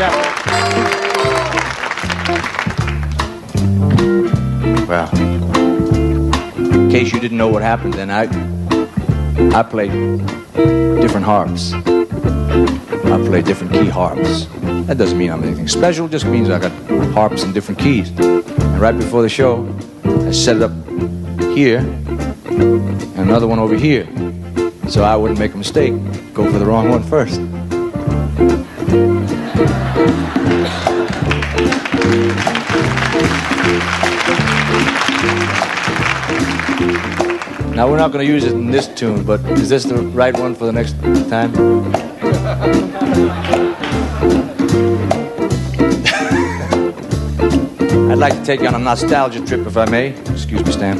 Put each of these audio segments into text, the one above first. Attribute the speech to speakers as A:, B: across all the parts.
A: Chaplin. Well, in case you didn't know what happened, then I I played different harps. I play different key harps. That doesn't mean I'm anything special. Just means I got harps in different keys. And right before the show, I set it up here and another one over here, so I wouldn't make a mistake. Go for the wrong one first. Now we're not going to use it in this tune, but is this the right one for the next time? I'd like to take you on a nostalgia trip, if I may. Excuse me, Stan.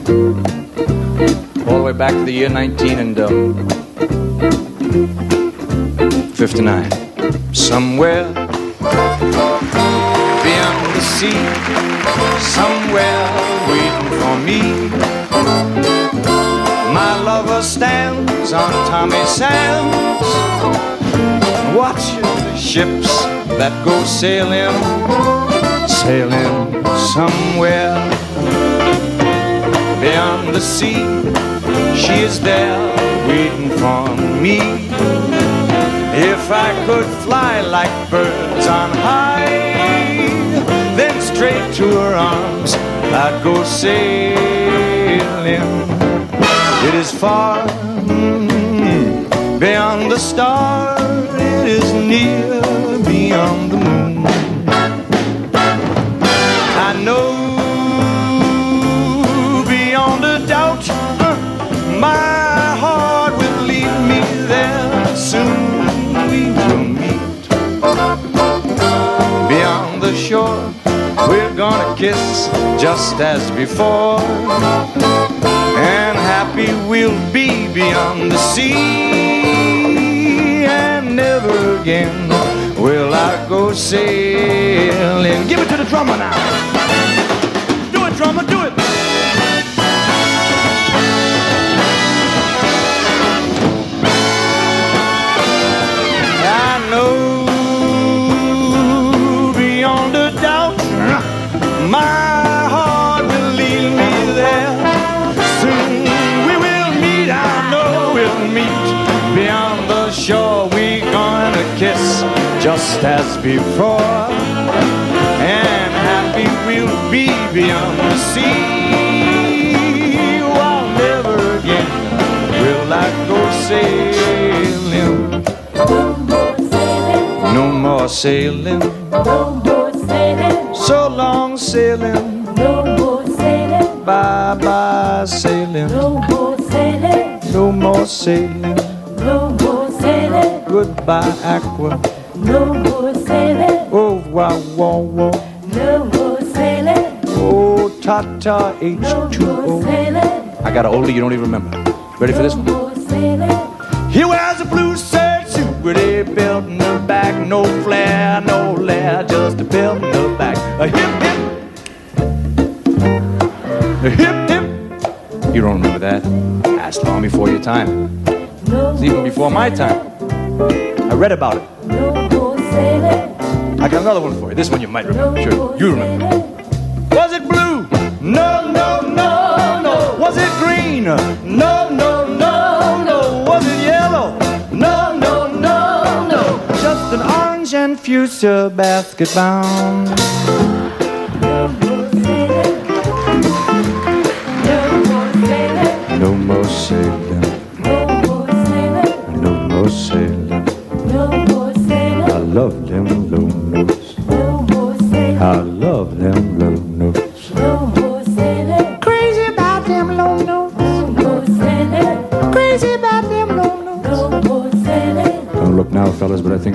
A: All the way back to the year 19 and um, 59. Somewhere sea, somewhere waiting for me. My lover stands on Tommy Sands, watching the ships that go sailing, sailing somewhere beyond the sea. She is there waiting for me. If I could fly like birds on high, straight to her arms I'd go sailing. It is far mm, beyond the star, just as before. And happy we'll be beyond the sea. And never again will I go sailing. Give it to the drummer now. Do it, drummer, do it. I know beyond a doubt my just as before, and happy we'll be beyond the sea. While never again will I go sailing. No more sailing.
B: No more sailing,
A: So long sailing.
B: no more sailing,
A: Bye bye sailing.
B: no more sailing,
A: No more sailing.
B: no more sailing,
A: Goodbye aqua.
B: No more sailing,
A: Au revoir wow wow.
B: no more sailing,
A: Oh
B: no more
A: H2O.
B: sailing,
A: I got an oldie you don't even remember. Ready for this
B: no
A: one?
B: more sailing,
A: He wears a blue serge suit with a belt in the back, no flare, no lair, just a belt in the back. A hip hip, a hip hip. You don't remember that? That's long before your time.
B: no
A: It's even before my time. I read about it.
B: No more sailing,
A: I got another one for you. This one you might remember. Sure, you remember. Was it blue? No, no, no, no. Was it green? No, no, no, no. Was it yellow? No, no, no, no. Just an orange and fuchsia basket bound.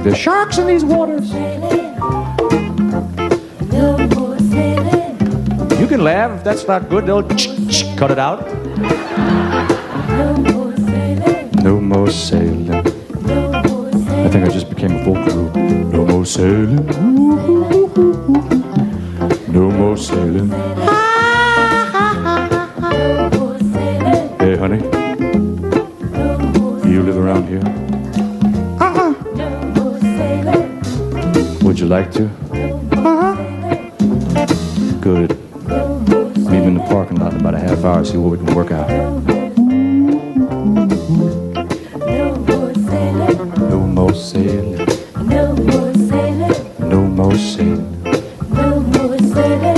A: There's sharks in these waters.
B: No more sailing,
A: You can laugh. If that's not good, they'll cut it out.
B: no more sailing,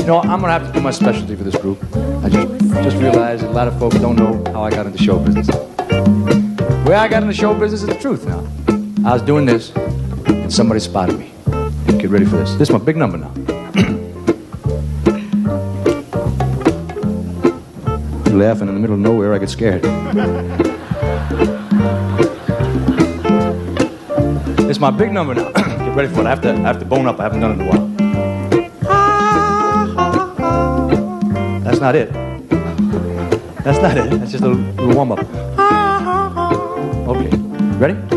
A: know, I'm gonna have to do my specialty for this group. I just just realized a lot of folks don't know how I got into show business. Way I got into show business is the truth now. I was doing this, and somebody spotted me. Get ready for this. This is my big number now. Laughing in the middle of nowhere, I get scared. It's my big number now. Get ready for it. I have to I have to bone up. I haven't done it in a while. That's not it. That's not it. That's just a little, warm up. Okay. Ready?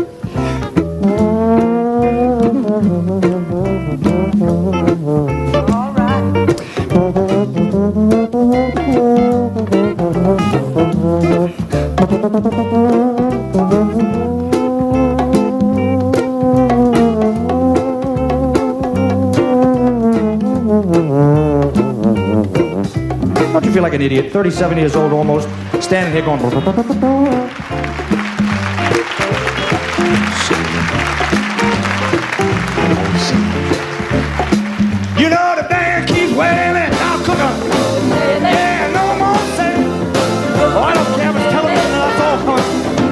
A: Like an idiot? 37 years old almost, standing here going. You know the band keeps wailing. Now cook 'em. Yeah, no more sailing. Oh, I don't care if it's television it's all fun.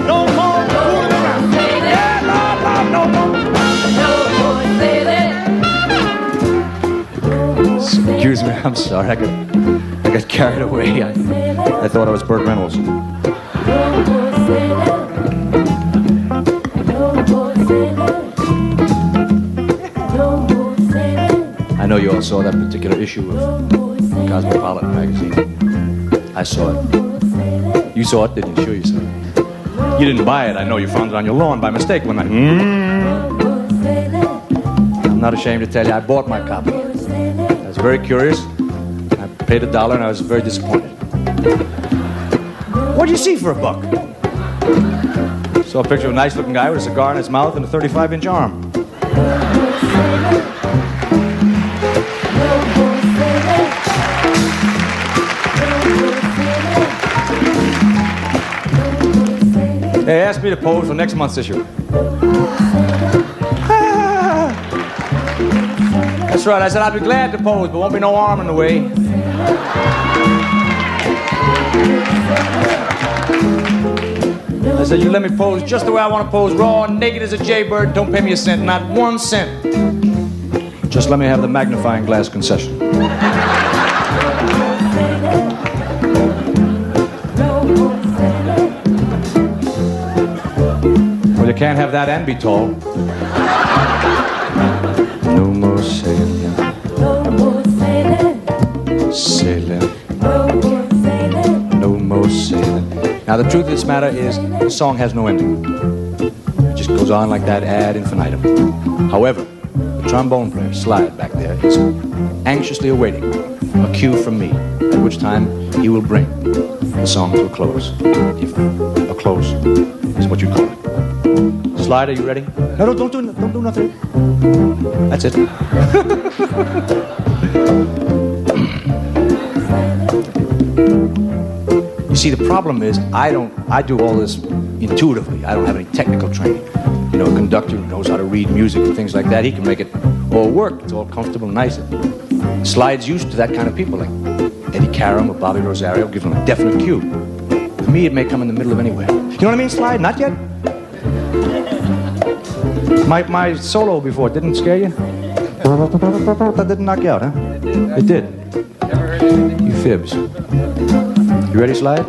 A: No more fooling around. Yeah, la, la, no more. Excuse me, I'm sorry. I got carried away. I, I thought I was Burt Reynolds. I know you all saw that particular issue of Cosmopolitan magazine. I saw it. You saw it, didn't you? Sure you saw it. You didn't buy it. I know you found it on your lawn by mistake one night. Mm. I'm not ashamed to tell you, I bought my copy. I was very curious. I paid a dollar and I was very disappointed. What do you see for a buck? Saw a picture of a nice looking guy with a cigar in his mouth and a 35 inch arm. They asked me to pose for next month's issue. That's right. I said I'd be glad to pose, but won't be no arm in the way. I said, you let me pose just the way I want to pose, raw naked as a jaybird. Don't pay me a cent, not one cent. Just let me have the magnifying glass concession. Well, you can't have that and be tall. Now, the truth of this matter is, the song has no ending. It just goes on like that ad infinitum. However, the trombone player, Slide, back there, is anxiously awaiting a cue from me, at which time he will bring the song to a close. If a close is what you call it. Slide, are you ready? No, no, don't do, don't do nothing. That's it. see, the problem is I don't. I do all this intuitively. I don't have any technical training. You know, a conductor who knows how to read music and things like that. He can make it all work. It's all comfortable and nice. Slides used to that kind of people, like Eddie Karam or Bobby Rosario, give them a definite cue. For me, it may come in the middle of anywhere. You know what I mean? Slide? Not yet. My my solo before didn't scare you. That didn't knock you out, huh? It did. You fibs. You ready, Slide?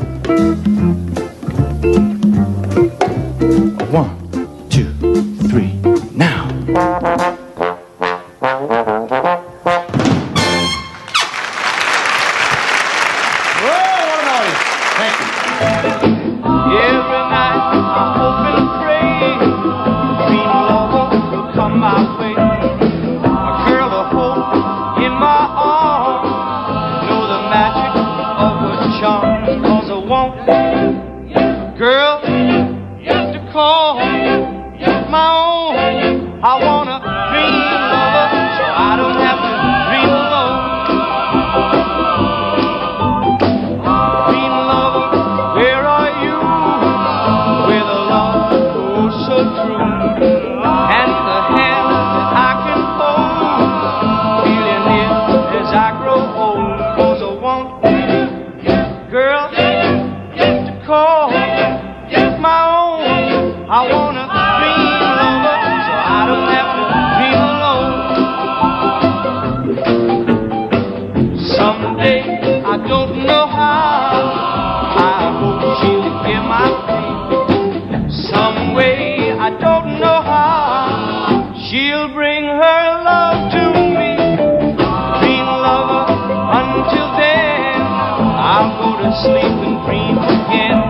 A: sleep and dream again.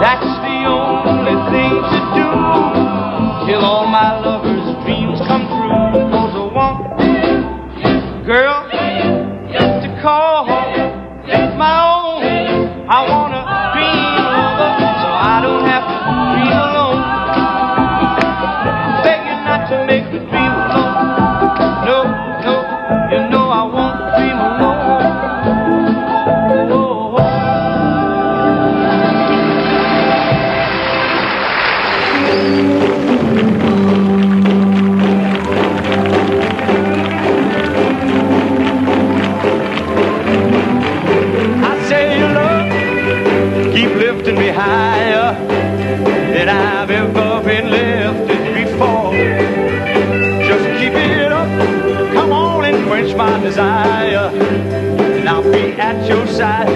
A: That's the only thing to do. your side.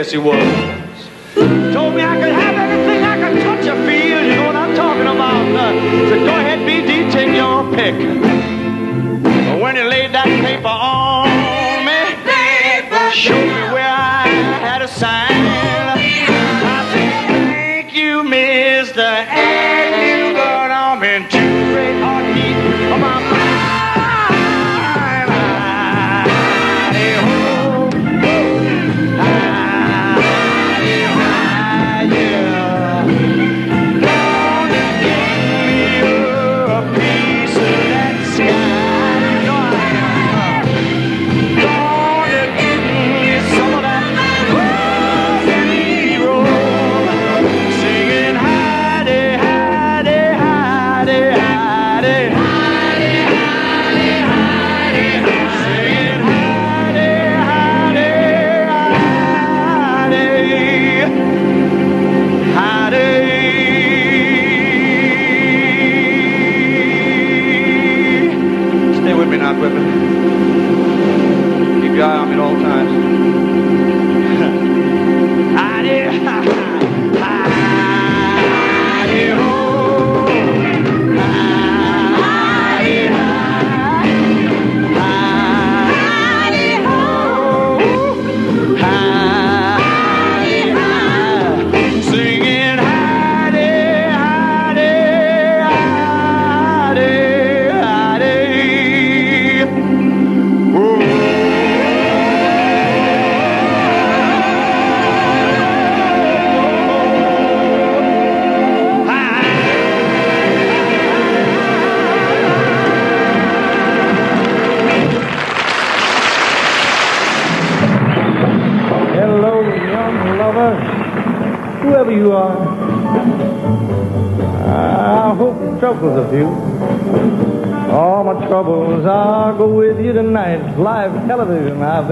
A: Yes he was.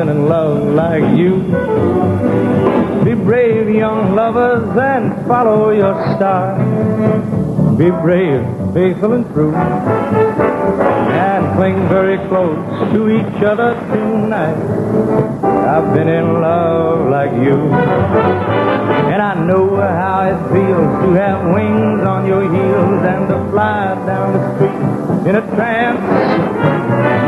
A: Television, in love like you. Be brave, young lovers, and follow your star. Be brave, faithful, and true. And cling very close to each other tonight. I've been in love like you. And I know how it feels to have wings on your heels and to fly down the street in a trance.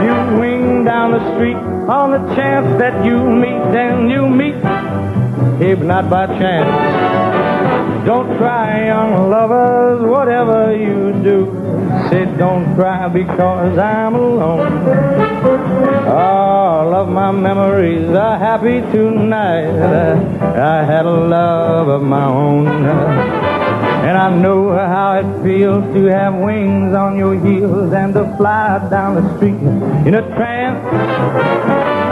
A: You wing down the street on the chance that you meet and you meet, if not by chance. Don't cry, young lovers, whatever you do. Say don't cry because I'm alone. Ah, All of my memories are happy tonight. I had a love of my own. I know how it feels to have wings on your heels and to fly down the street in a trance.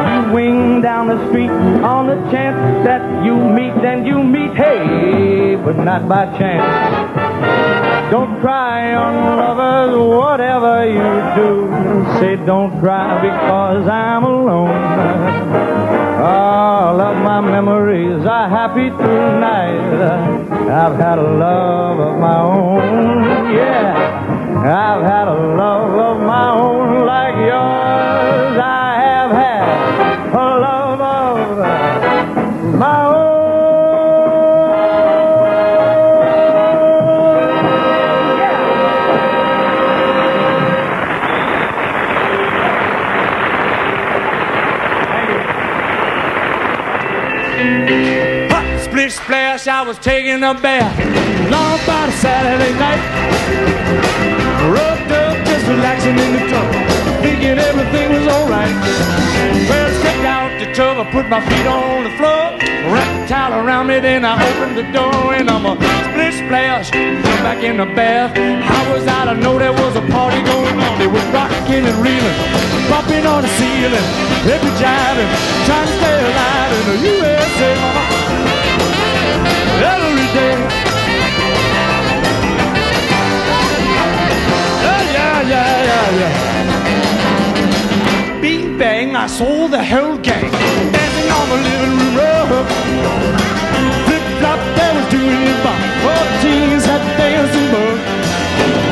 A: You wing down the street on the chance that you meet and you meet, hey, but not by chance. Don't cry, young lovers, whatever you do. Say don't cry because I'm alone. All of my memories are happy tonight. I've had a love of my own, yeah. I've had a love of my own like yours. I have had
C: split I was taking a bath. Long a Saturday night. Rubbed up, just relaxing in the tub. Thinking everything was alright. Well, stepped out the tub, I put my feet on the floor. Wrapped a towel around me, then I opened the door and I'm a split splash. Back in the bath. I was out, I know there was a party going on. They were rocking and reeling, bumping on the ceiling, every jiving, trying to stay alive in the USA. Every day. Yeah, yeah, yeah, yeah, yeah. Bing bang, I saw the whole gang dancing on the living room rug. Flip flop, they was doing it by fourteens the dancing bug.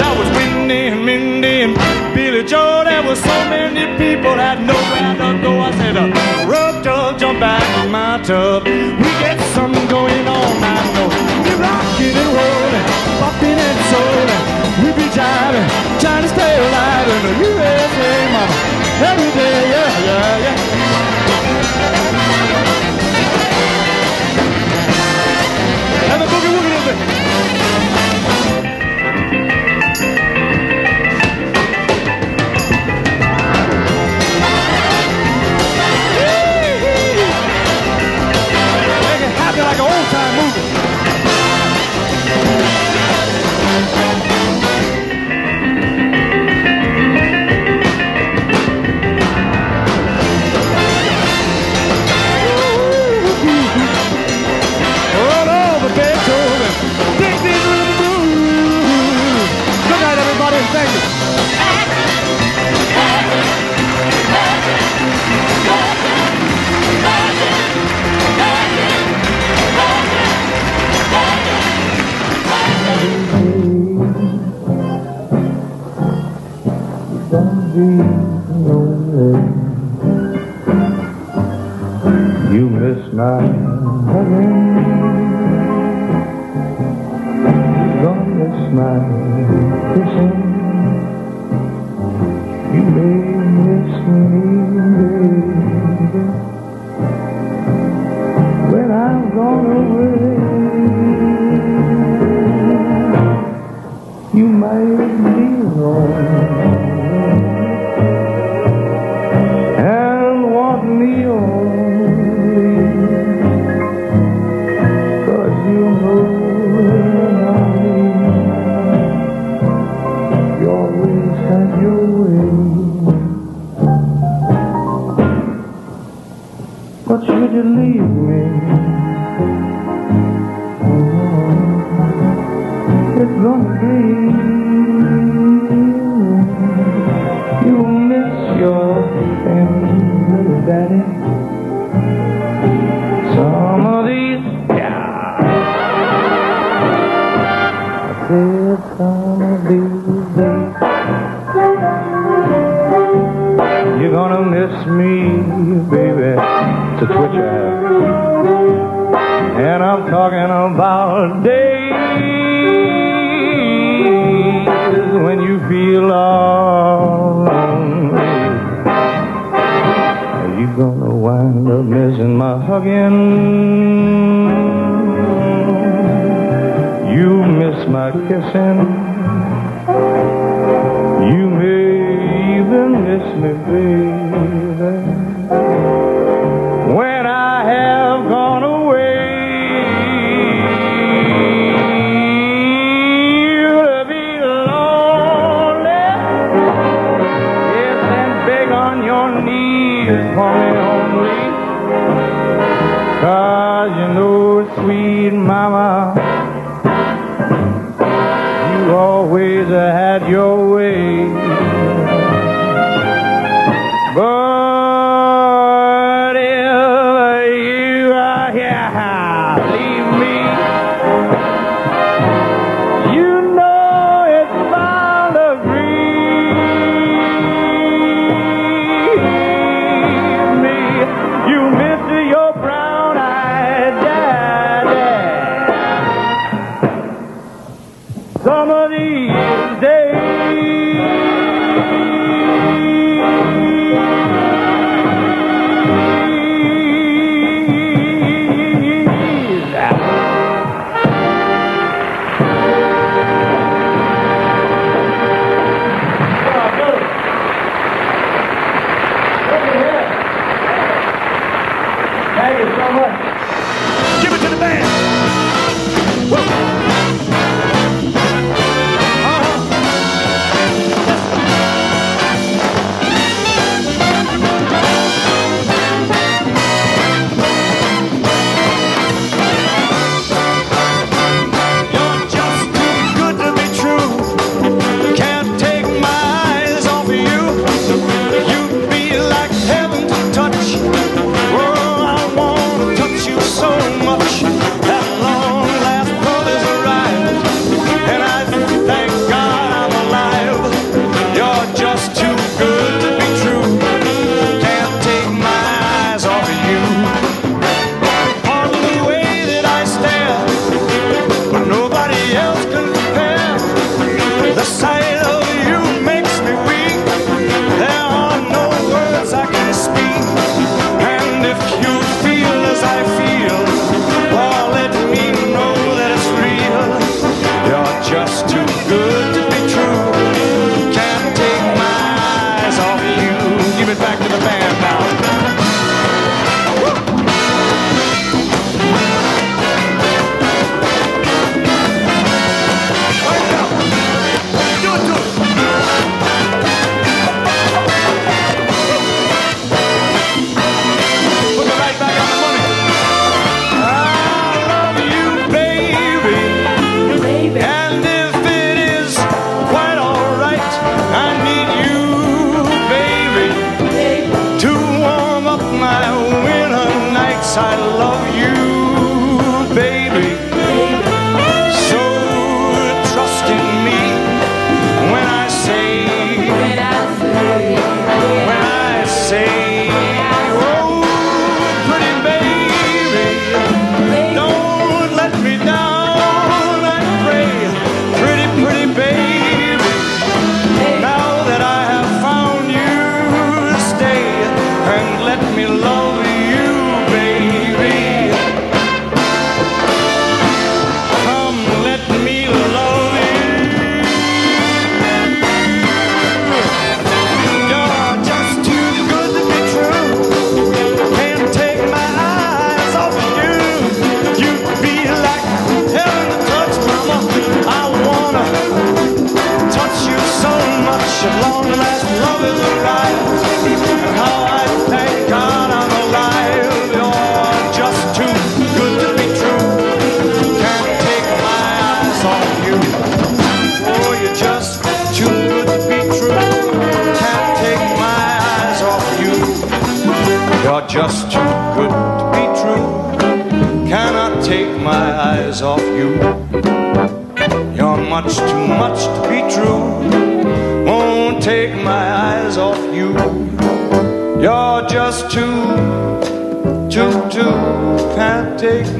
C: That was Wendy and Mindy and Billy Joe. There was so many people had nowhere to go. I said, uh, rub dub, jump back in my tub. We get Trying to stay alive in the USA, mama. Every day, yeah, yeah, yeah. You
A: miss my hugging. Don't miss my kissing.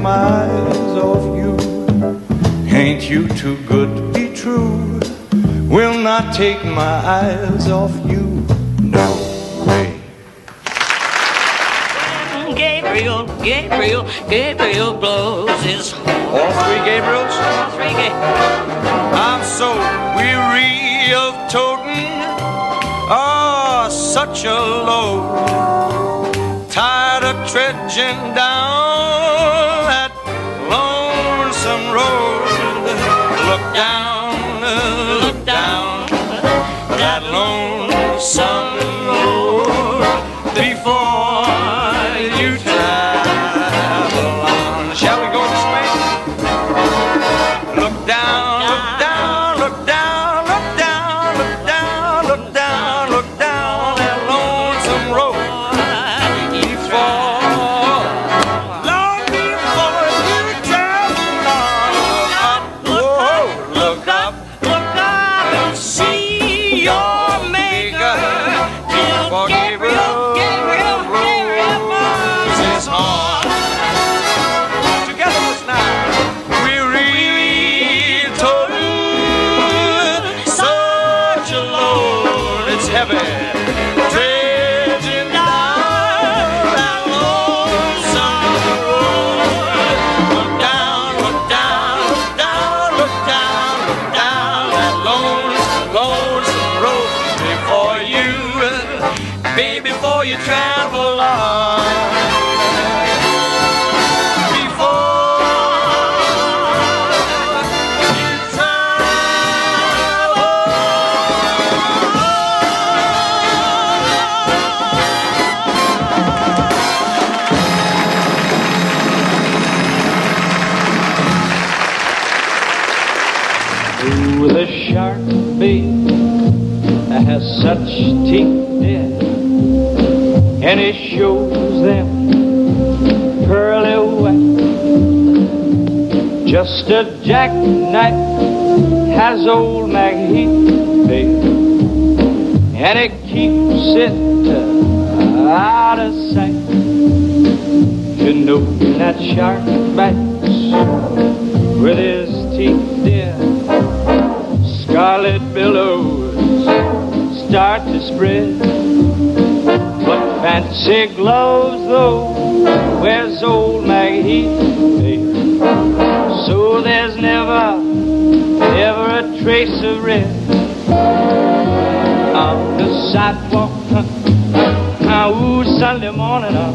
D: Eyes off you.
E: Ain't you too good to be true? Will not take my eyes off you. No way.
F: Gabriel, Gabriel, Gabriel blows his
E: All three Gabriels?
F: all three Ga-
E: I'm so weary of toting ah such a load. Tired of trudging down before
A: Just a jackknife has old Maggie, babe, and it keeps it uh, out of sight. You know that shark bites with his teeth, dear. Scarlet billows start to spread. But fancy gloves, though, trace of red on the sidewalk. Huh, ooh, Sunday morning, uh,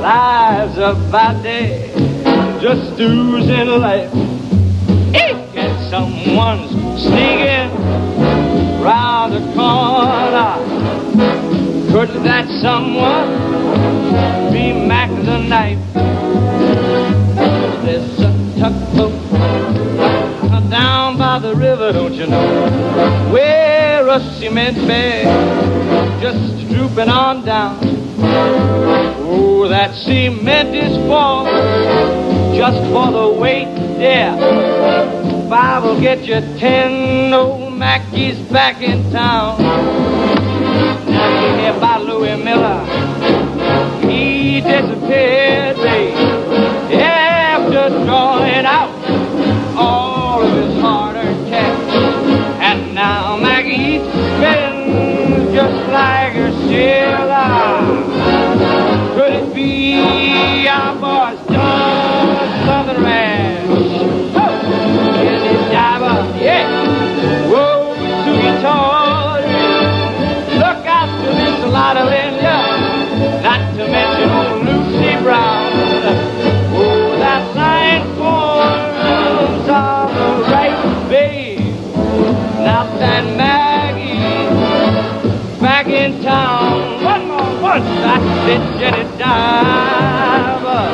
A: lives of by day, just oozing life. Eek, someone's sneaking round the corner. Could that someone cement bag just drooping on down. Oh, that cement is for just for the weight there. Five will get you ten. Old Mackey's back in town. Now you hear about Louis Miller. He disappeared, babe, town. One more, one. That's it, Jenny Diver.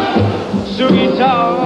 G: Sukey Tawdry.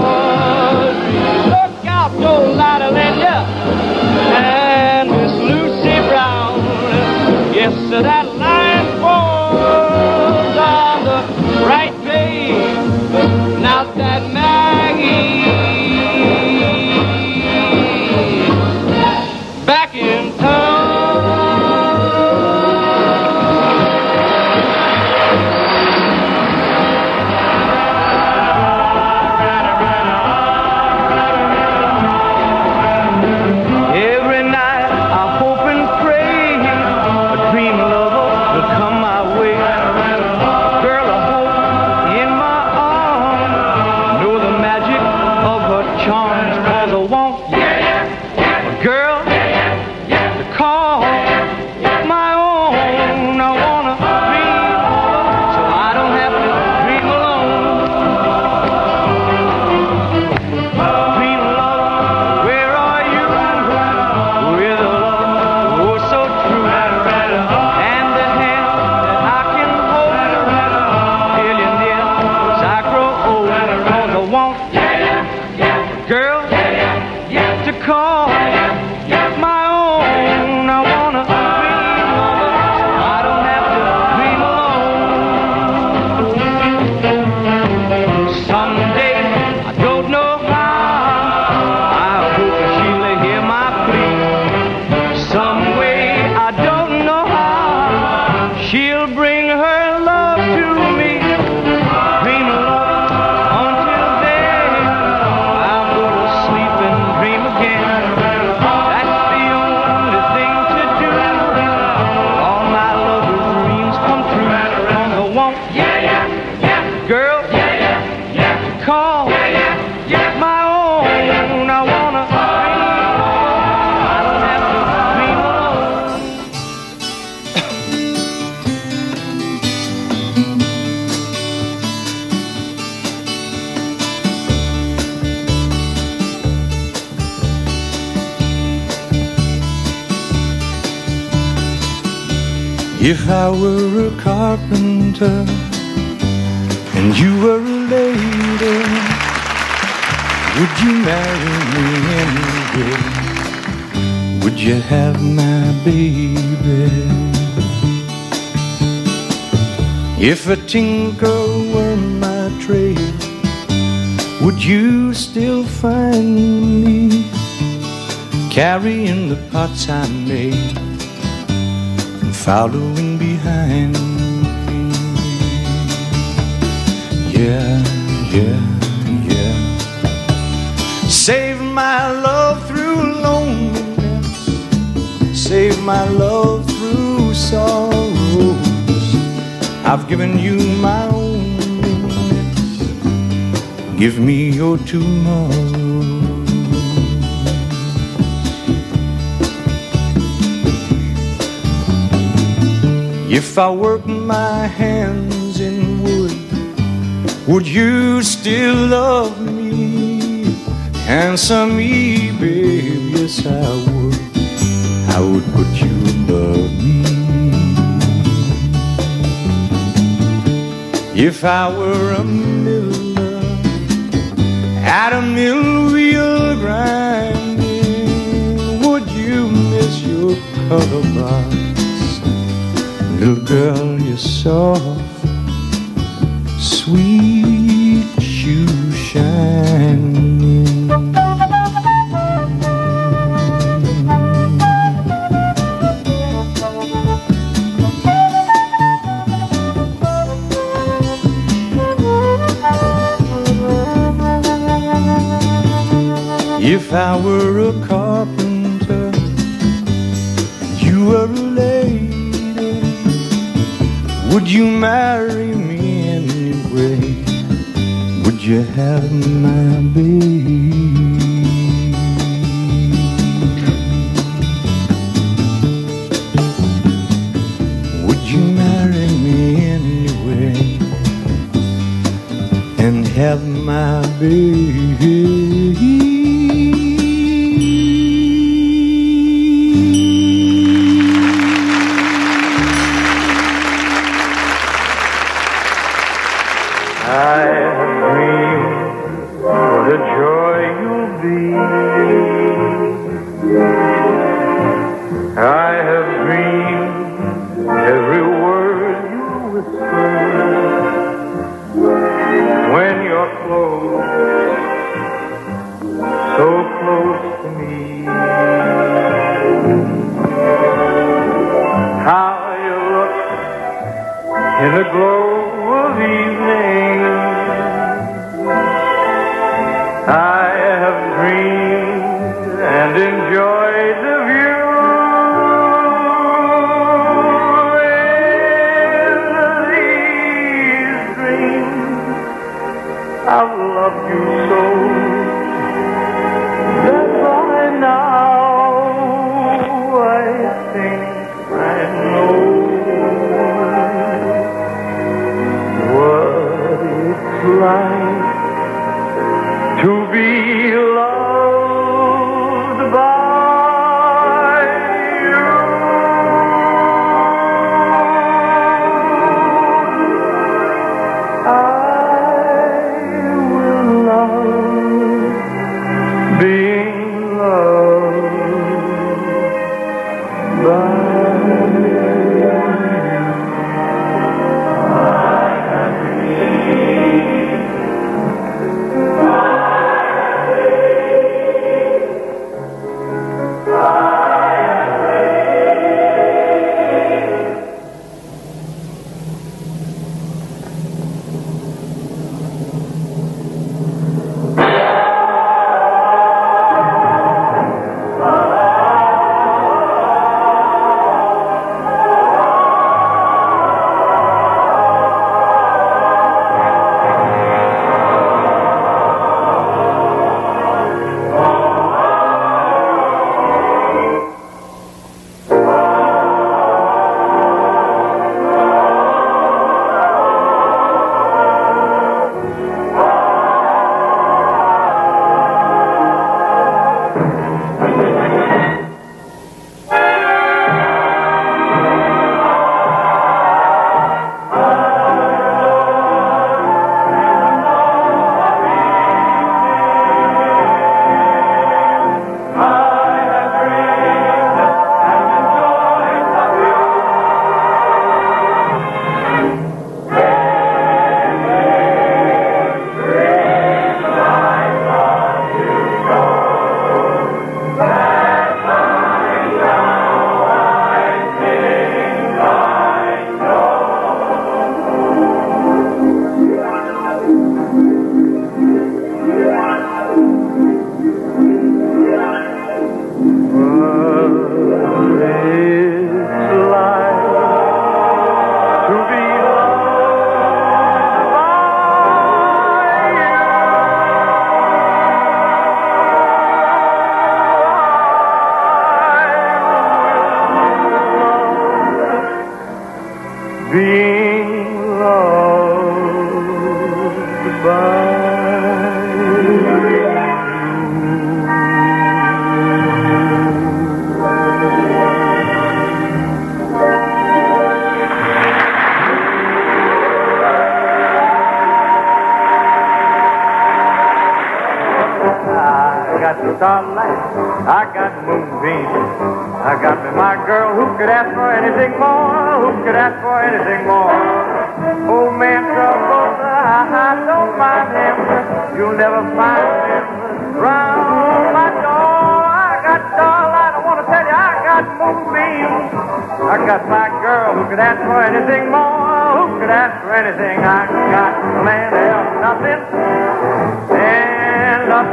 A: If I were a carpenter and you were a lady, would you marry me anyway? Would you have my baby? If a tinker were my trade, would you still find me carrying the pots I made? Following behind. Yeah, yeah, yeah. Save my love through loneliness. Save my love through sorrows. I've given you my own. Give me your tomorrow. If I work my hands in wood, would you still love me? Answer me, babe, yes I would. I would put you above me. If I were a miller at a mill wheel grinding, would you miss your color box? Little girl, you're soft, sweet shoe shining. If I were have my baby? Would you marry me anyway? And have my baby? I've loved you so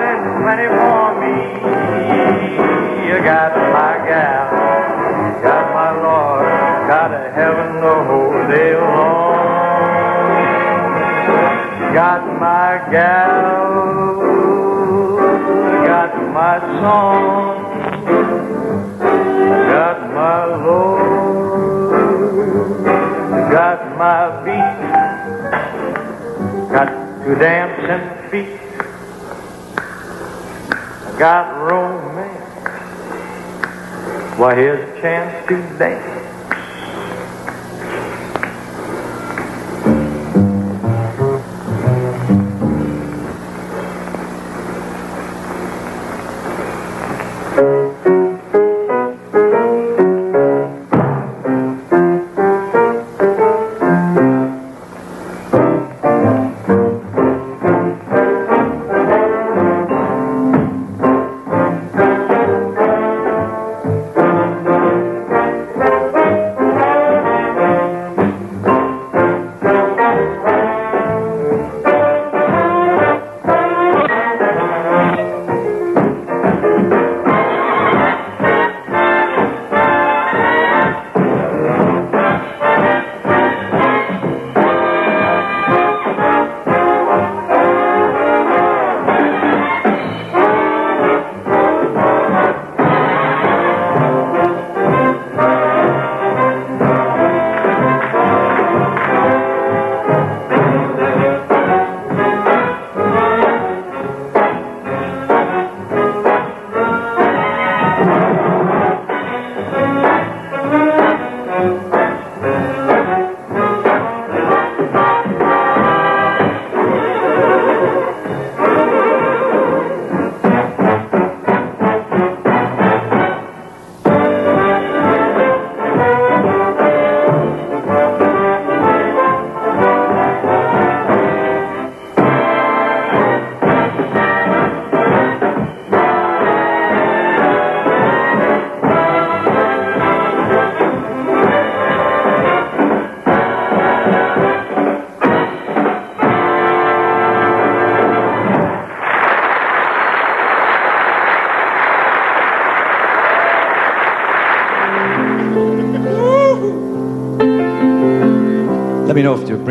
A: and plenty for me. You got my gal, got my Lord, got a heaven the whole day long. Got my gal, got my song, got my Lord, got my beat, got two dancing feet got romance. Why, here's a chance to dance.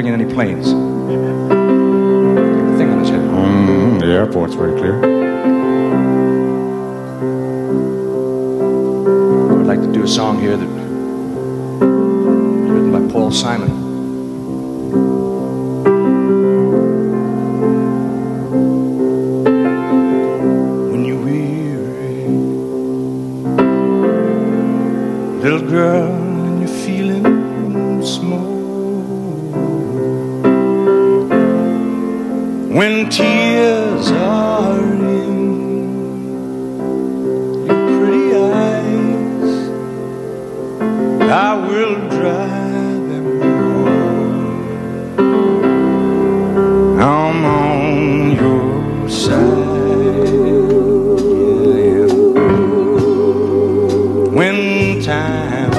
H: bringing any planes. time.